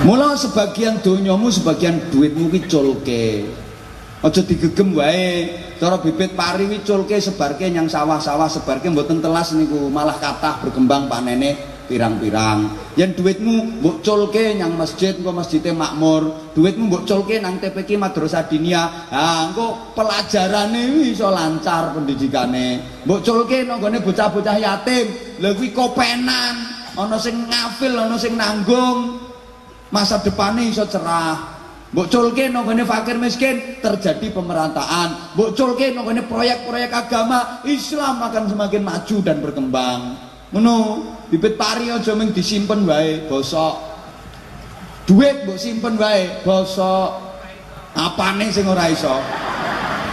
Mula sebagian donyamu sebagian duitmu ki culke. Aja digegem wae. Cara bibit pari wi culke sebarke nyang sawah-sawah sebarke mboten telas niku malah kathah berkembang panene pirang-pirang. Yen duitmu mbok culke nyang masjid engko masjide makmur, duitmu mbok culke nang TPK Madrasah Dinia. Ha engko pelajarane iso lancar pendidikane. Mbok culke nang gone bocah-bocah yatim. Lha kuwi kopenan, ana sing ngafil, ana sing nanggung. Masa depannya iso cerah Mbok culke nonggone fakir miskin terjadi pemerataan. Mbok culke nonggone proyek-proyek agama Islam akan semakin maju dan berkembang. Ngono, bibit pari aja mung disimpen wae bosok. Duit mbok simpen wae bosok. Apane sing ora iso?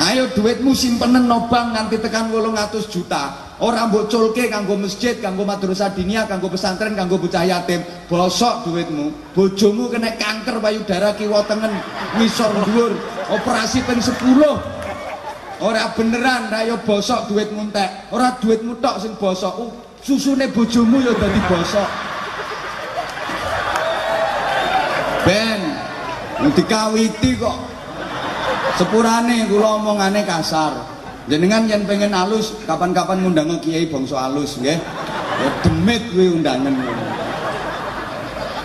Ayo duitmu simpenen nobang nganti tekan 800 juta. Ora mbok culke kanggo masjid, kanggo madrasah diniyah, kanggo pesantren, kanggo bocah yatim. Bosok duitmu. Bojomu kena kanker payudara kiwa tengen, ngisor dhuwur, operasi ping 10. Ora beneran ra bosok duitmu entek. Ora duitmu tok sing bosok. Uh, susune bojomu ya dadi bosok. Ben, dikawiti kok. Sepurane kula omongane kasar. Jenengan yang pengen halus kapan-kapan ngundang kiai bangsa halus nggih. Ya demit kuwi undangan.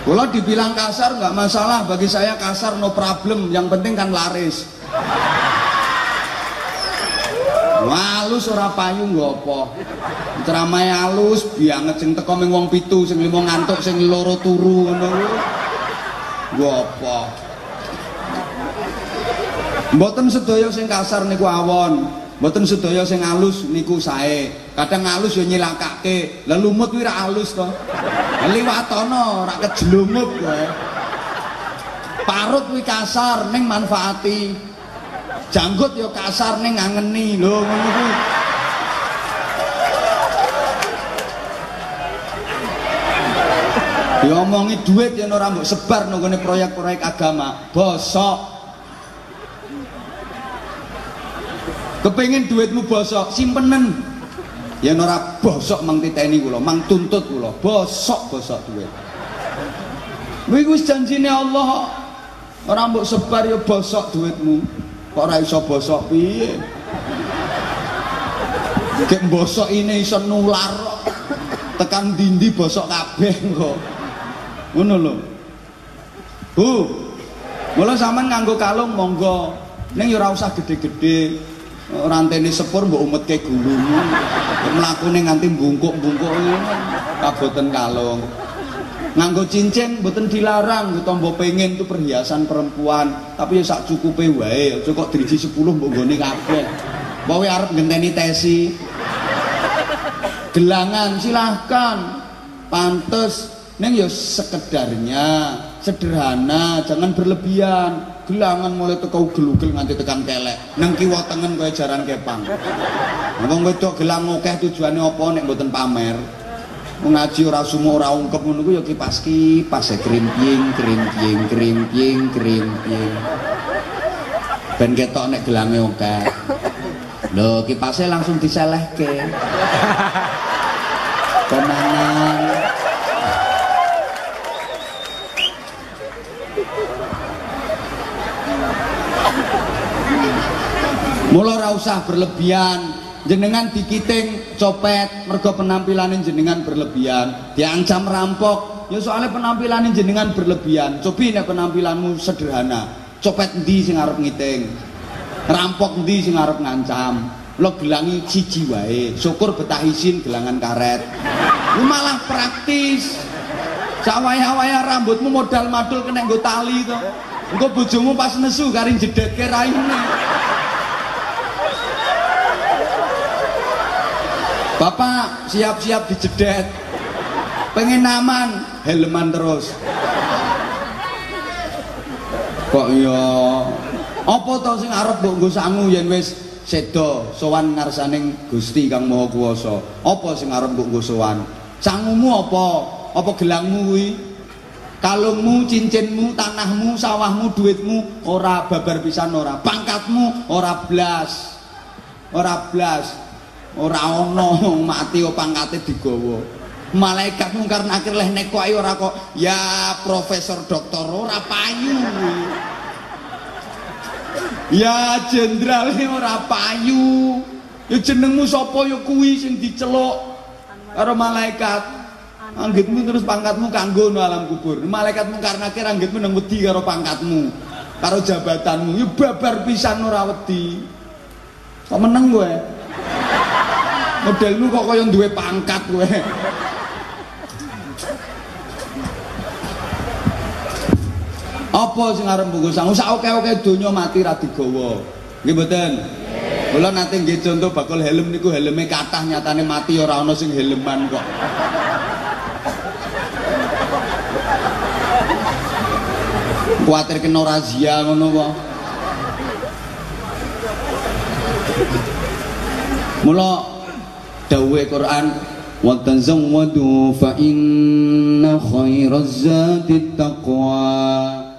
Kalau dibilang kasar nggak masalah. Bagi saya kasar no problem. Yang penting kan laris. Halus ora payu ngopo ceramah halus bianget sing teko wong pitu sing limo ngantuk sing loro turu ngono. Ngopo mboten sedaya sing kasar niku awon Mboten sedaya sing alus niku sae. Kadang alus ya nyilakake. Lah lumut kuwi ra alus to. Liwatono ra kejlungup kowe. Parut kuwi kasar ning manfaati. Janggut ya kasar ning ngangeni. Lho ngono kuwi. Diomongi duit yen ora mbok sebar nang proyek-proyek agama. Bosok kepengin duitmu bosok simpenen ya ora bosok mang titeni kula mang tuntut kula bosok bosok duit. Kuwi wis janjine Allah ora mbok sebar ya bosok duitmu. Kok ora iso bosok piye? Kek bosok ini iso nular tekan dindi bosok kabeh kok. Ngono lho. Bu Mula sampean nganggo kalung monggo. Ning ya ora usah gede-gede rantene sepur mbok umetke gulumu mlakune nganti bungkuk-bungkuk kaboten kalung. Nganggo cincin mboten dilarang gitu mbok pengen itu perhiasan perempuan. Tapi ya sak cukupe wae aja kok driji 10 mbok gone kabeh. Kowe arep ngenteni tesi. Gelangan silahkan. Pantes. Neng ya sekedarnya sederhana jangan berlebihan gelangan mulai teko ugel-ugel nganti tekan kelek. Nang kiwa tengen kaya jaran kepang. Ngomong wedok gelang akeh tujuane apa nek mboten pamer? Ngaji ora sumo ora ungkep ngono ya kipas kipas e krimping krimping krimping krimping ben ketok nek gelange akeh lho kipase langsung diselehke usah berlebihan. Jenengan dikiting copet mergo penampilan jenengan berlebihan, diancam rampok. Ya soalnya penampilan jenengan berlebihan. Cobi nek penampilanmu sederhana. Copet endi sing arep ngiting? Rampok endi sing arep ngancam? Lo gelangi siji wae. Syukur betah isin gelangan karet. Lu malah praktis. Sawaya-waya rambutmu modal madul kena nggo tali to. Engko bojomu pas nesu karing jedetke raine. Bapak siap-siap dijedet. Pengen aman, helman terus. Kok iya? Apa to sing arep mbok nggo sangu yen wis sedo sowan ngarsaning Gusti Kang Maha Kuwasa? Apa sing arep mbok nggo sowan? Sangumu apa? Apa gelangmu kuwi? Kalungmu, cincinmu, tanahmu, sawahmu, duitmu ora babar pisan ora. Pangkatmu ora blas. Ora blas. Ora ana mati pangkate digawa. Malaikat mungkar nakir leh neko ayo ora kok ya profesor doktor ora payu. Ya jenderal ora payu. Ya jenengmu sapa? Ya kuwi sing diceluk karo malaikat anggitmu terus pangkatmu kanggo alam kubur. Malaikatmu karena kira anggitmu nang wedi karo pangkatmu karo jabatanmu. Ya babar pisan ora wedi. Kok meneng gue modelmu kok kaya duwe pangkat gue apa sing arep bungkus sang sak oke-oke donya mati ra digawa nggih mboten Kula nate nggih contoh bakul helm niku helme kathah nyatane mati ora ana sing helman kok. Kuatir kena razia ngono kok. Mula dawuhe Quran wa tazawwadu fa inna khairaz zati taqwa.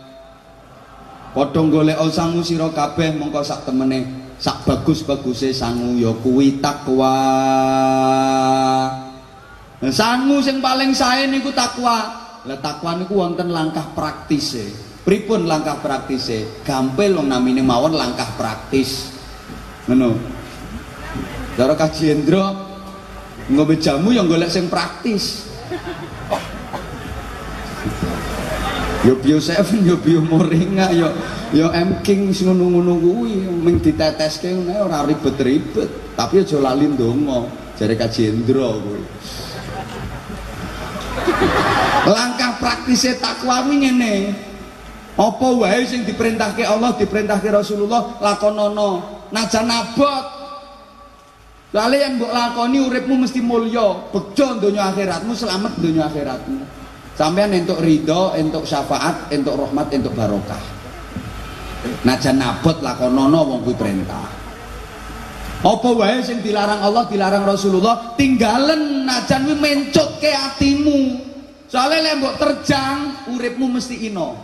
Padha golek sangu sira kabeh mongko sak temene sak bagus-baguse sangu ya kuwi takwa sangu sing paling sae niku takwa lah takwa niku wonten langkah praktis e pripun langkah praktis e gampil wong namine mawon langkah praktis. Ngono. Cara kaji Hendro ngombe jamu yang golek sing praktis. Yo bio seven yo bio moringa yo yo M King sing ngono-ngono kuwi ming diteteske ngene ora ribet-ribet tapi aja lali ndonga jare kajendra kuwi. Langkah praktise takwa kuwi ngene. Apa wae sing diperintahke Allah diperintahke Rasulullah lakonono najan abot Lali yang mbok lakoni uripmu mesti mulya, bejo donya akhiratmu, selamat donya akhiratmu. Sampean entuk ridho, entuk syafaat, entuk rahmat, entuk barokah. Najan nabot lakonono wong kuwi perintah. Apa wae sing dilarang Allah, dilarang Rasulullah, tinggalen najan kuwi mencutke atimu. Soale lek mbok terjang, uripmu mesti ino.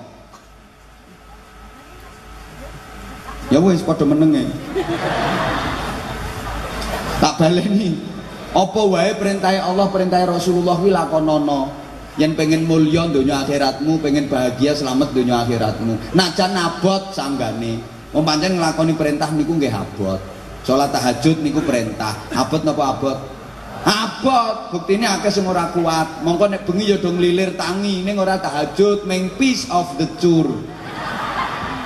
Ya wis padha menenge. Tak baleni. Apa wae perintah Allah, perintah Rasulullah kuwi lakonono yang pengen mulia dunia akhiratmu pengen bahagia selamat dunia akhiratmu. Najan abot sanggane. Wong pancen perintah niku nggih abot. Salat tahajud niku perintah. Abot napa abot? Abot. Buktine akeh sing ora kuat. Mongko nek bengi ya do nglilir tangi. Ning ora tahajud main piece of the tour.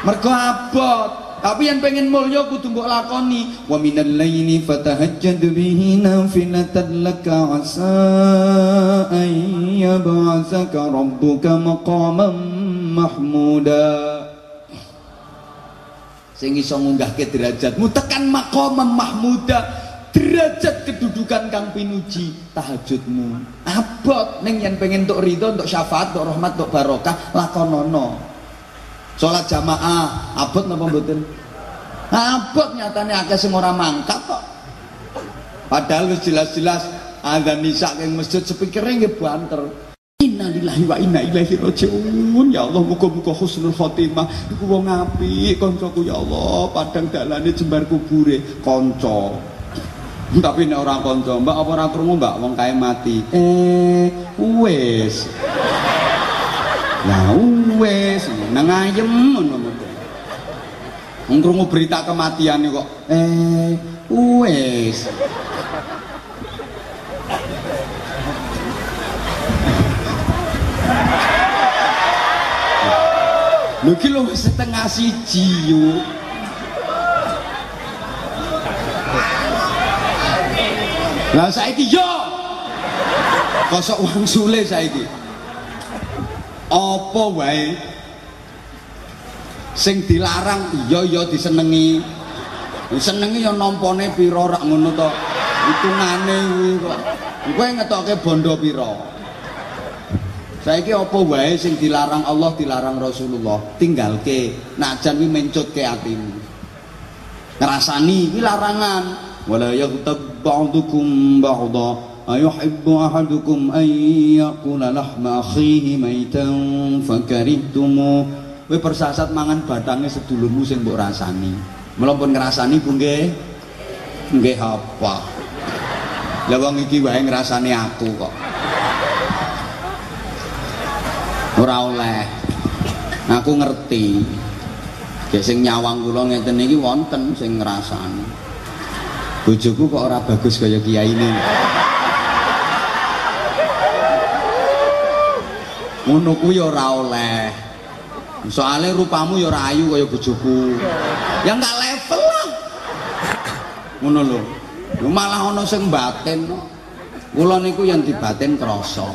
Mergo abot tapi yang pengen mulya kudu mbok lakoni wa minal laili fatahajjad bihi nafilatan laka asa an yab'atsaka rabbuka maqaman mahmuda. Sing iso ngunggahke derajatmu tekan maqaman mahmuda derajat kedudukan kang pinuji tahajudmu. Abot ning yen pengen untuk ridho untuk syafaat untuk rahmat untuk barokah lakonono Sholat jamaah abot napa mboten? Abot nyatane akeh sing ora mangkat kok. Padahal wis jelas-jelas ada nisa yang masjid sepikire nggih banter. Innalillahi wa inna ilaihi rajiun. Ya Allah muga-muga husnul khotimah iku wong apik kancaku ya Allah, padang dalane jembar kubure kanca. Tapi nek ora kanca, Mbak apa ora krungu Mbak wong kae mati. Eh, wis. Lah wis nang ayem ngono Ngkrungu berita kematian kok. Eh, wis. Lho iki setengah siji yo. Lah saiki yo. Kosok wong sule saiki apa wae? Sing dilarang iya iya disenengi. Senengi ya nampane pira rak ngono to. Hitungane kuwi kok. Kowe ngetoke bondo pira. Saiki apa wae sing dilarang Allah dilarang Rasulullah? Tinggalke. Najan kuwi mencutke atimu. Ngrasani iki larangan. Wala yaghtab ba'dukum ba'dha أيحب أحدكم أن يأكل لحم أخيه ميتا فكرهتموه kowe persasat mangan badange sedulurmu sing mbok rasani mula pun ngrasani ku nggih nggih apa lah wong iki wae ngrasani aku kok ora oleh aku ngerti Gek sing nyawang kula ngeten iki wonten sing ngrasani. Bojoku kok ora bagus kaya kiai Ngono kuwi ora oleh. Soale rupamu ya ora ayu kaya bojoku. Ya enggak level lah. Ngono lho. Malah ana sing batin. Kula niku yang dibatin krasa.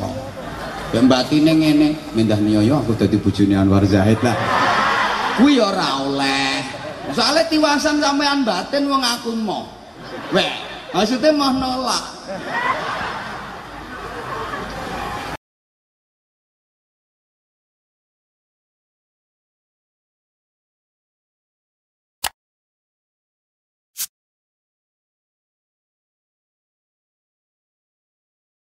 Ya batine ngene, mindah niyo aku dadi bojone Anwar Zahid lah kuwi ya ora oleh soalnya tiwasan sampean batin wong aku mau weh maksudnya mau nolak